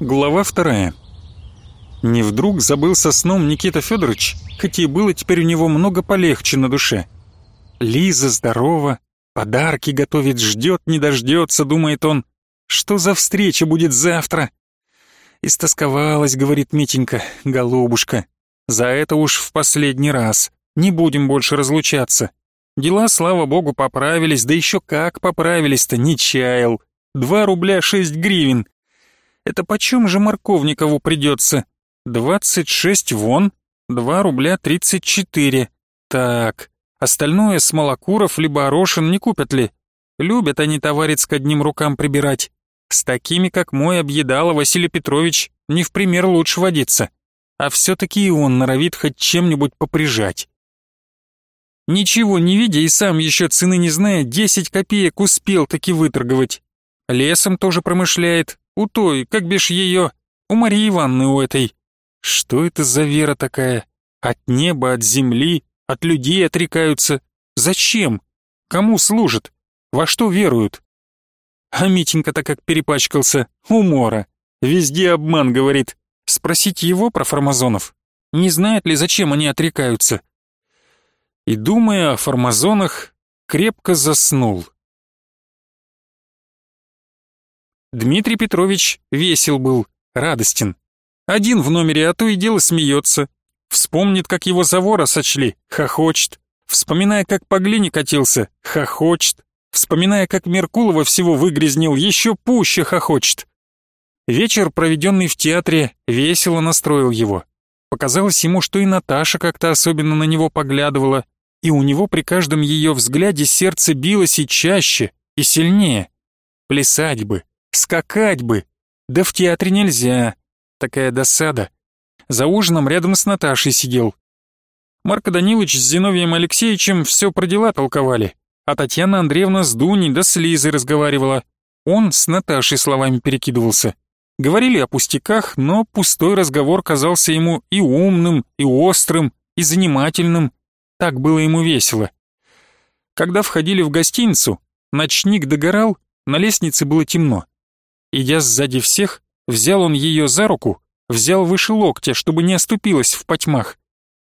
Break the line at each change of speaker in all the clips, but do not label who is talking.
Глава вторая. Не вдруг забылся сном Никита Федорович, хоть и было теперь у него много полегче на душе. Лиза здорова, подарки готовит, ждет, не дождется, думает он. Что за встреча будет завтра? Истосковалась, говорит Митенька, голубушка. За это уж в последний раз. Не будем больше разлучаться. Дела, слава богу, поправились, да еще как поправились-то, не чаял. Два рубля шесть гривен. Это почем же Морковникову придется? Двадцать шесть вон, два рубля тридцать четыре. Так, остальное Смолокуров либо Орошин не купят ли? Любят они товарец к одним рукам прибирать. С такими, как мой объедала Василий Петрович, не в пример лучше водиться. А все-таки и он норовит хоть чем-нибудь поприжать. Ничего не видя и сам еще цены не зная, десять копеек успел таки выторговать. Лесом тоже промышляет, у той, как бишь ее, у Марии Ивановны у этой. Что это за вера такая? От неба, от земли, от людей отрекаются. Зачем? Кому служат? Во что веруют? А Митенька-то как перепачкался. Умора. Везде обман, говорит. Спросить его про фармазонов. Не знает ли, зачем они отрекаются? И, думая о фармазонах, крепко заснул. Дмитрий Петрович весел был, радостен. Один в номере, а то и дело смеется. Вспомнит, как его за вора сочли, хохочет. Вспоминая, как по глине катился, хохочет. Вспоминая, как Меркулова всего выгрязнил, еще пуще хохочет. Вечер, проведенный в театре, весело настроил его. Показалось ему, что и Наташа как-то особенно на него поглядывала, и у него при каждом ее взгляде сердце билось и чаще, и сильнее. Плясать бы, Скакать бы! Да в театре нельзя. Такая досада. За ужином рядом с Наташей сидел. Марко Данилович с Зиновием Алексеевичем все про дела толковали, а Татьяна Андреевна с Дуней да с разговаривала. Он с Наташей словами перекидывался. Говорили о пустяках, но пустой разговор казался ему и умным, и острым, и занимательным. Так было ему весело. Когда входили в гостиницу, ночник догорал, на лестнице было темно. Идя сзади всех, взял он ее за руку, взял выше локтя, чтобы не оступилась в потьмах.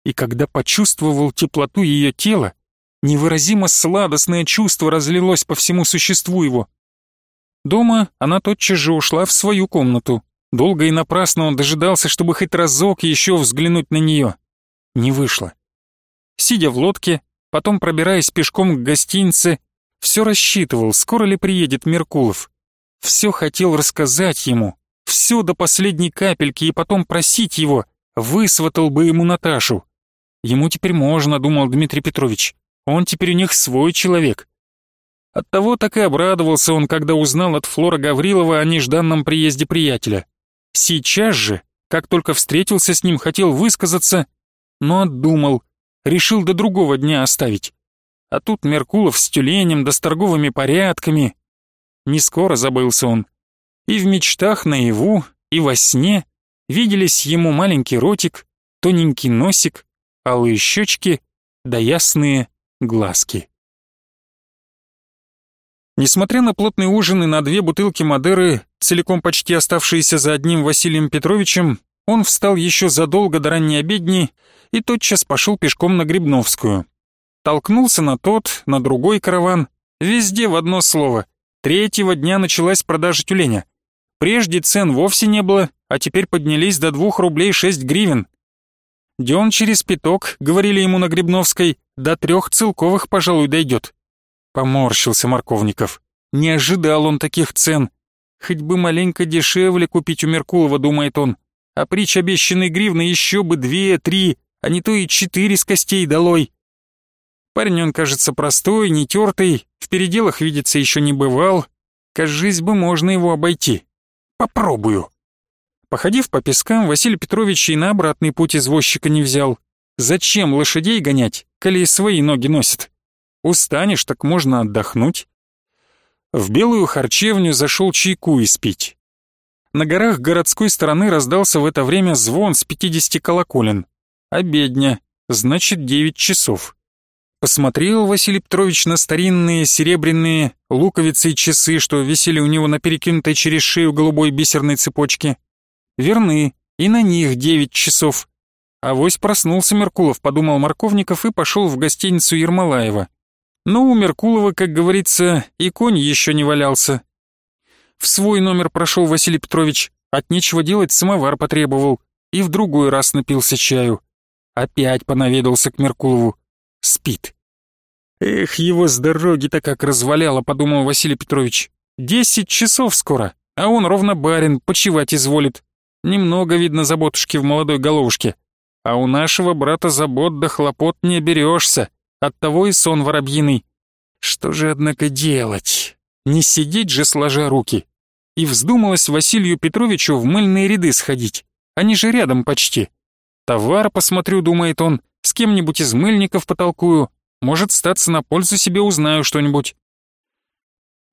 И когда почувствовал теплоту ее тела, невыразимо сладостное чувство разлилось по всему существу его. Дома она тотчас же ушла в свою комнату. Долго и напрасно он дожидался, чтобы хоть разок еще взглянуть на нее. Не вышло. Сидя в лодке, потом пробираясь пешком к гостинице, все рассчитывал, скоро ли приедет Меркулов. Все хотел рассказать ему, все до последней капельки и потом просить его, высватал бы ему Наташу. Ему теперь можно, думал Дмитрий Петрович, он теперь у них свой человек. Оттого так и обрадовался он, когда узнал от Флора Гаврилова о нежданном приезде приятеля. Сейчас же, как только встретился с ним, хотел высказаться, но отдумал, решил до другого дня оставить. А тут Меркулов с тюленем да с торговыми порядками, не скоро забылся он. И в мечтах наяву, и во сне виделись ему маленький ротик, тоненький носик, алые щечки да ясные глазки. Несмотря на плотный ужин и на две бутылки Мадеры, целиком почти оставшиеся за одним Василием Петровичем, он встал еще задолго до ранней обедни и тотчас пошел пешком на Грибновскую. Толкнулся на тот, на другой караван, везде в одно слово Третьего дня началась продажа тюленя. Прежде цен вовсе не было, а теперь поднялись до двух рублей шесть гривен. Дён через пяток, говорили ему на Грибновской, до трех целковых, пожалуй, дойдет. Поморщился Марковников. Не ожидал он таких цен. Хоть бы маленько дешевле купить у Меркулова, думает он. А прич обещанной гривны еще бы две, три, а не то и четыре с костей долой. Парень он, кажется, простой, нетертый, в переделах видеться еще не бывал. Кажись бы, можно его обойти. Попробую. Походив по пескам, Василий Петрович и на обратный путь извозчика не взял. Зачем лошадей гонять, коли свои ноги носит? Устанешь, так можно отдохнуть. В белую харчевню зашел чайку испить. На горах городской стороны раздался в это время звон с пятидесяти колоколен. Обедня, значит девять часов. Посмотрел Василий Петрович на старинные серебряные луковицы и часы, что висели у него на перекинутой через шею голубой бисерной цепочке, верны, и на них девять часов. Авось проснулся Меркулов, подумал Марковников и пошел в гостиницу Ермолаева. Но у Меркулова, как говорится, и конь еще не валялся. В свой номер прошел Василий Петрович, от нечего делать самовар потребовал, и в другой раз напился чаю. Опять понаведался к Меркулову. Спит. Эх, его с дороги-то как разваляло, подумал Василий Петрович. Десять часов скоро, а он ровно барин, почевать изволит. Немного видно заботушки в молодой головушке. А у нашего брата забот да хлопот не берешься, оттого и сон воробьиный. Что же, однако, делать? Не сидеть же сложа руки. И вздумалось Василию Петровичу в мыльные ряды сходить. Они же рядом почти. Товар посмотрю, думает он, с кем-нибудь из мыльников потолкую. Может, статься на пользу себе узнаю что-нибудь.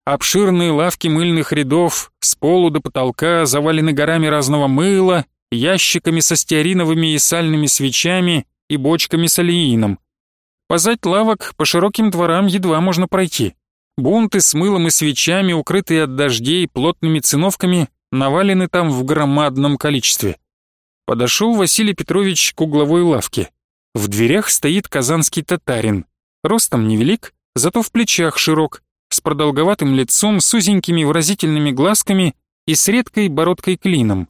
Обширные лавки мыльных рядов с полу до потолка завалены горами разного мыла, ящиками со стеариновыми и сальными свечами и бочками с олеином. Позать лавок по широким дворам едва можно пройти. Бунты с мылом и свечами, укрытые от дождей плотными циновками, навалены там в громадном количестве. Подошел Василий Петрович к угловой лавке. В дверях стоит казанский татарин. Ростом невелик, зато в плечах широк, с продолговатым лицом, с узенькими выразительными глазками и с редкой бородкой клином.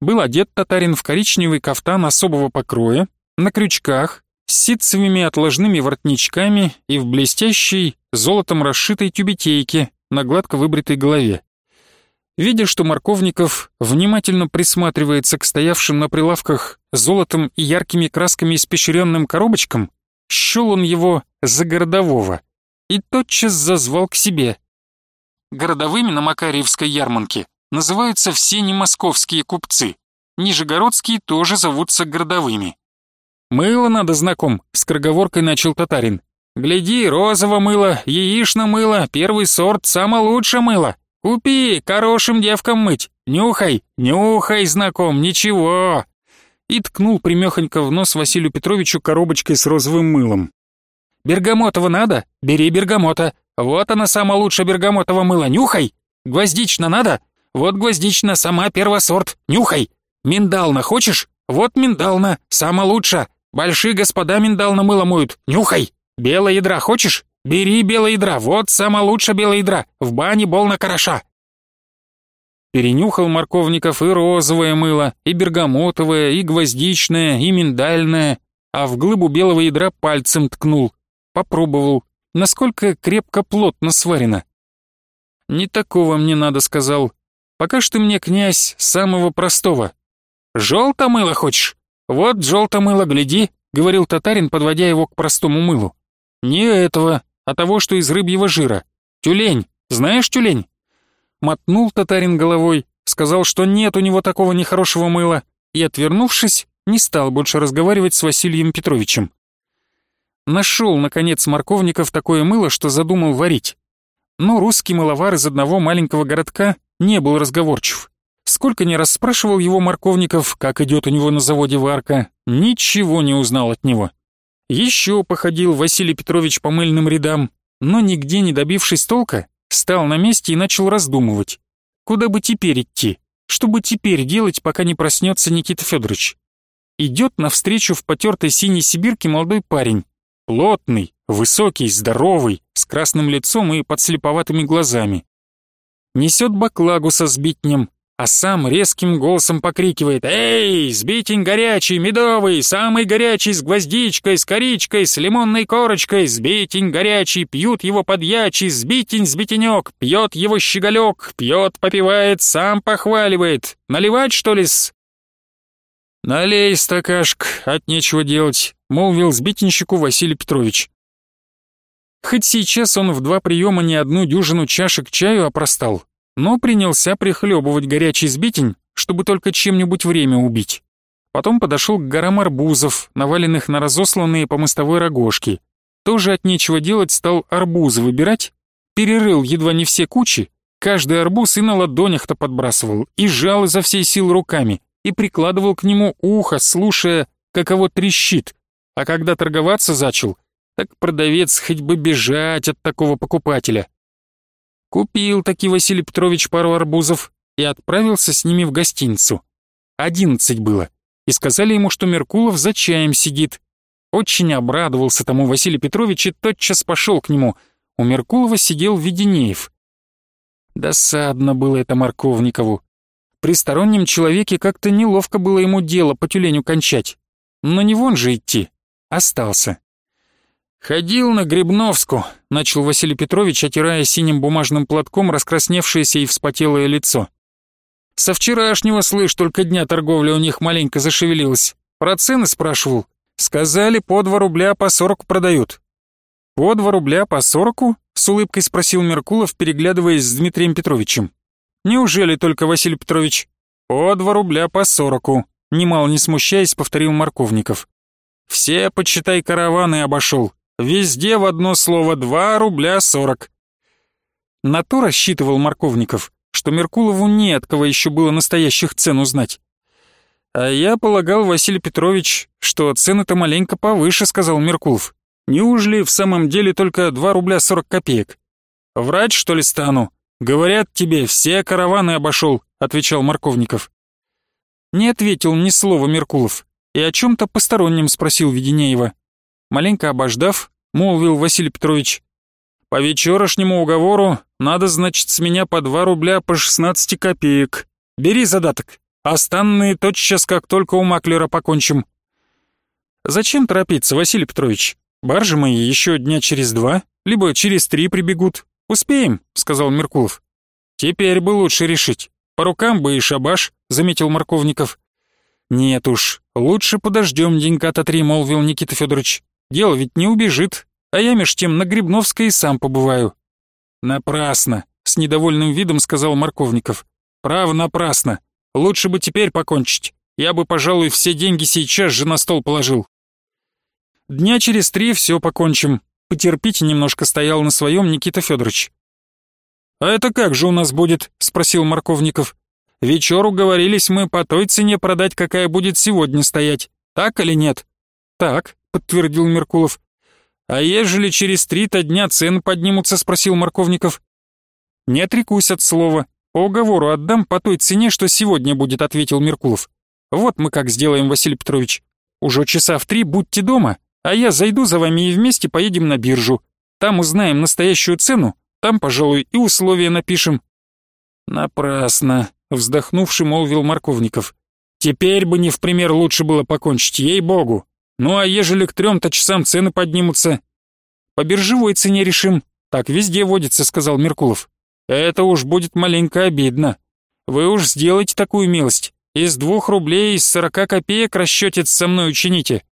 Был одет татарин в коричневый кафтан особого покроя, на крючках, с ситцевыми отложными воротничками и в блестящей, золотом расшитой тюбетейке на гладко выбритой голове. Видя, что Марковников внимательно присматривается к стоявшим на прилавках золотом и яркими красками испещренным коробочкам, счел он его за городового — и тотчас зазвал к себе. Городовыми на Макарьевской ярмарке называются все немосковские купцы. Нижегородские тоже зовутся городовыми. «Мыло надо знаком», — с кроговоркой начал татарин. «Гляди, розово мыло, яично мыло, первый сорт, самое лучшее мыло. Купи, хорошим девкам мыть. Нюхай, нюхай, знаком, ничего». И ткнул примехонько в нос Василию Петровичу коробочкой с розовым мылом. Бергамотово надо? Бери бергамота. Вот она сама лучшая бергамотово мыло, нюхай. Гвоздично надо? Вот гвоздично, сама первосорт, нюхай. Миндална хочешь? Вот миндална, сама лучшая. Большие господа миндална мыло моют, нюхай. Белое ядра хочешь? Бери белое ядра, вот сама лучшая белое ядра. В бане болно хороша. Перенюхал Марковников и розовое мыло, и бергамотовое, и гвоздичное, и миндальное, а в глыбу белого ядра пальцем ткнул попробовал, насколько крепко плотно сварено. «Не такого мне надо», — сказал. «Пока что мне, князь, самого простого». «Желто мыло хочешь? Вот желто мыло, гляди», — говорил татарин, подводя его к простому мылу. «Не этого, а того, что из рыбьего жира. Тюлень, знаешь тюлень?» Мотнул татарин головой, сказал, что нет у него такого нехорошего мыла, и, отвернувшись, не стал больше разговаривать с Василием Петровичем. Нашел, наконец, Марковников такое мыло, что задумал варить. Но русский мыловар из одного маленького городка не был разговорчив. Сколько ни раз спрашивал его Марковников, как идет у него на заводе варка, ничего не узнал от него. Еще походил Василий Петрович по мыльным рядам, но нигде не добившись толка, стал на месте и начал раздумывать. Куда бы теперь идти? Что бы теперь делать, пока не проснется Никита Федорович? Идет навстречу в потертой синей сибирке молодой парень, Плотный, высокий, здоровый, с красным лицом и подслеповатыми глазами. Несет баклагу со сбитнем, а сам резким голосом покрикивает «Эй, сбитень горячий, медовый, самый горячий с гвоздичкой, с коричкой, с лимонной корочкой, сбитень горячий, пьют его подьячий, сбитень, сбитенек, пьет его щеголек, пьет, попивает, сам похваливает. Наливать, что ли-с?» «Налей, стакашк, от нечего делать», — молвил сбитенщику Василий Петрович. Хоть сейчас он в два приема не одну дюжину чашек чаю опростал, но принялся прихлебывать горячий сбитень, чтобы только чем-нибудь время убить. Потом подошел к горам арбузов, наваленных на разосланные по мостовой рогожки. Тоже от нечего делать стал арбузы выбирать, перерыл едва не все кучи, каждый арбуз и на ладонях-то подбрасывал, и жал изо всей силы руками, и прикладывал к нему ухо, слушая, каково трещит. А когда торговаться зачал, так продавец хоть бы бежать от такого покупателя. Купил таки Василий Петрович пару арбузов и отправился с ними в гостиницу. одиннадцать было, и сказали ему, что Меркулов за чаем сидит. Очень обрадовался тому Василий Петрович и тотчас пошел к нему. У Меркулова сидел Веденеев. Досадно было это Марковникову. При стороннем человеке как-то неловко было ему дело по тюленю кончать. Но не вон же идти. Остался. «Ходил на Грибновску», — начал Василий Петрович, отирая синим бумажным платком раскрасневшееся и вспотелое лицо. «Со вчерашнего, слышь, только дня торговля у них маленько зашевелилась. Про цены спрашивал. Сказали, по два рубля по сорок продают». «По два рубля по сороку?» — с улыбкой спросил Меркулов, переглядываясь с Дмитрием Петровичем. «Неужели только, Василий Петрович?» «По два рубля по сороку», — немало не смущаясь, повторил Марковников. «Все, почитай, караваны обошел. Везде в одно слово два рубля сорок». На то рассчитывал Марковников, что Меркулову не от кого еще было настоящих цен узнать. «А я полагал, Василий Петрович, что цены-то маленько повыше», — сказал Меркулов. «Неужели в самом деле только два рубля сорок копеек?» «Врать, что ли, стану? Говорят тебе, все караваны обошел», — отвечал Марковников. Не ответил ни слова Меркулов и о чем-то постороннем спросил Веденеева. Маленько обождав, молвил Василий Петрович. «По вечерашнему уговору надо, значит, с меня по два рубля по шестнадцати копеек. Бери задаток. Останные тотчас, как только у маклера покончим». «Зачем торопиться, Василий Петрович? Баржи мои еще дня через два, либо через три прибегут. Успеем», — сказал Меркулов. «Теперь бы лучше решить. По рукам бы и шабаш», — заметил Марковников. «Нет уж, лучше подождем денька-то три», — молвил Никита Федорович. «Дело ведь не убежит, а я меж тем на Грибновской и сам побываю». «Напрасно», — с недовольным видом сказал Марковников. «Право, напрасно. Лучше бы теперь покончить. Я бы, пожалуй, все деньги сейчас же на стол положил». «Дня через три все покончим. Потерпите немножко», — стоял на своем Никита Федорович. «А это как же у нас будет?» — спросил Марковников. Вечеру говорились мы по той цене продать, какая будет сегодня стоять. Так или нет? Так, подтвердил Меркулов. А ежели через три-то дня цены поднимутся, спросил Марковников. Не отрекусь от слова. По уговору отдам по той цене, что сегодня будет, ответил Меркулов. Вот мы как сделаем, Василий Петрович. Уже часа в три будьте дома, а я зайду за вами и вместе поедем на биржу. Там узнаем настоящую цену, там, пожалуй, и условия напишем. Напрасно, Вздохнувший молвил Марковников. «Теперь бы не в пример лучше было покончить, ей-богу. Ну а ежели к трем-то часам цены поднимутся?» «По биржевой цене решим. Так везде водится», — сказал Меркулов. «Это уж будет маленько обидно. Вы уж сделайте такую милость. Из двух рублей из сорока копеек расчетец со мной учините».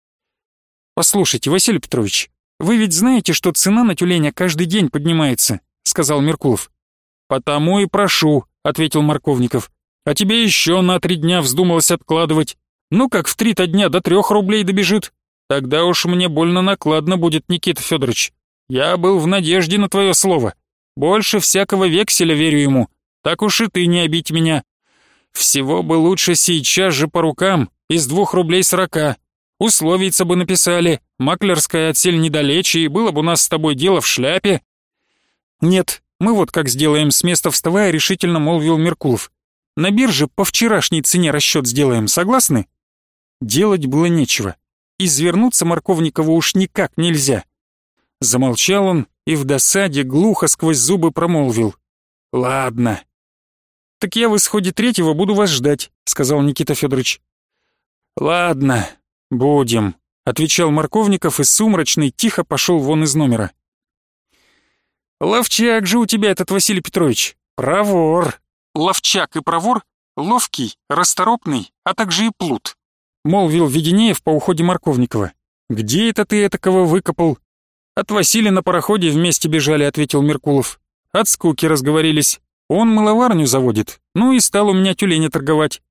«Послушайте, Василий Петрович, вы ведь знаете, что цена на тюленя каждый день поднимается», — сказал Меркулов. «Потому и прошу», — ответил Марковников. «А тебе еще на три дня вздумалось откладывать. Ну, как в три-то дня до трех рублей добежит. Тогда уж мне больно накладно будет, Никита Федорович. Я был в надежде на твое слово. Больше всякого векселя верю ему. Так уж и ты не обидь меня. Всего бы лучше сейчас же по рукам, из двух рублей сорока. Условийца бы написали, маклерская отсель недалече, и было бы у нас с тобой дело в шляпе. Нет, мы вот как сделаем, с места вставая, решительно молвил Меркулов. На бирже по вчерашней цене расчет сделаем, согласны? Делать было нечего. Извернуться Марковникову уж никак нельзя. Замолчал он и в досаде глухо сквозь зубы промолвил. «Ладно». «Так я в исходе третьего буду вас ждать», — сказал Никита Федорович. «Ладно, будем», — отвечал Марковников и сумрачный тихо пошел вон из номера. «Ловчак же у тебя этот Василий Петрович! Провор!» «Ловчак и провор — ловкий, расторопный, а также и плут», — молвил Веденеев по уходе Марковникова. «Где это ты этакого выкопал?» «От Василия на пароходе вместе бежали», — ответил Меркулов. «От скуки разговорились. Он маловарню заводит, ну и стал у меня тюленя торговать.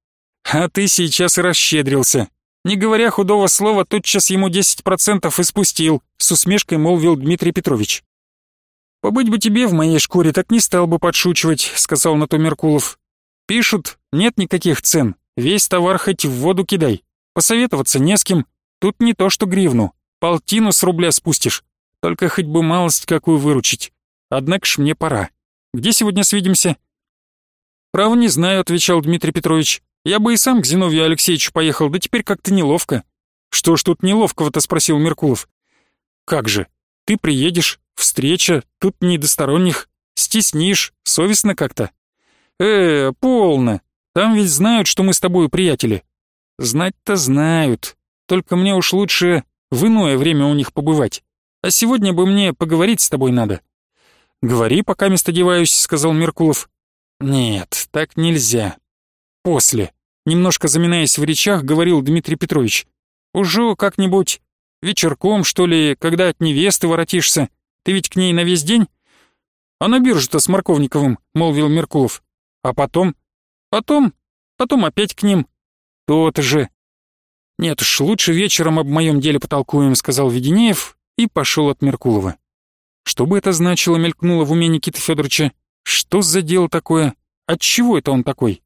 А ты сейчас и расщедрился. Не говоря худого слова, тотчас ему 10% и спустил», — с усмешкой молвил Дмитрий Петрович. «Побыть бы тебе в моей шкуре, так не стал бы подшучивать», — сказал на то Меркулов. «Пишут, нет никаких цен, весь товар хоть в воду кидай. Посоветоваться не с кем, тут не то что гривну, полтину с рубля спустишь, только хоть бы малость какую выручить. Однако ж мне пора. Где сегодня свидимся?» «Право не знаю», — отвечал Дмитрий Петрович. Я бы и сам к Зиновию Алексеевичу поехал, да теперь как-то неловко». «Что ж тут неловкого-то?» — спросил Меркулов. «Как же, ты приедешь, встреча, тут не до сторонних, стеснишь, совестно как-то». «Э, полно, там ведь знают, что мы с тобой приятели». «Знать-то знают, только мне уж лучше в иное время у них побывать. А сегодня бы мне поговорить с тобой надо». «Говори, пока место одеваюсь», — сказал Меркулов. «Нет, так нельзя. После». Немножко заминаясь в речах, говорил Дмитрий Петрович. «Уже как-нибудь вечерком, что ли, когда от невесты воротишься. Ты ведь к ней на весь день?» «А на биржу-то с Марковниковым», — молвил Меркулов. «А потом?» «Потом? Потом опять к ним». «То-то же». «Нет уж, лучше вечером об моем деле потолкуем», — сказал Веденеев и пошел от Меркулова. Что бы это значило, мелькнуло в уме Никиты Федоровича. Что за дело такое? Отчего это он такой?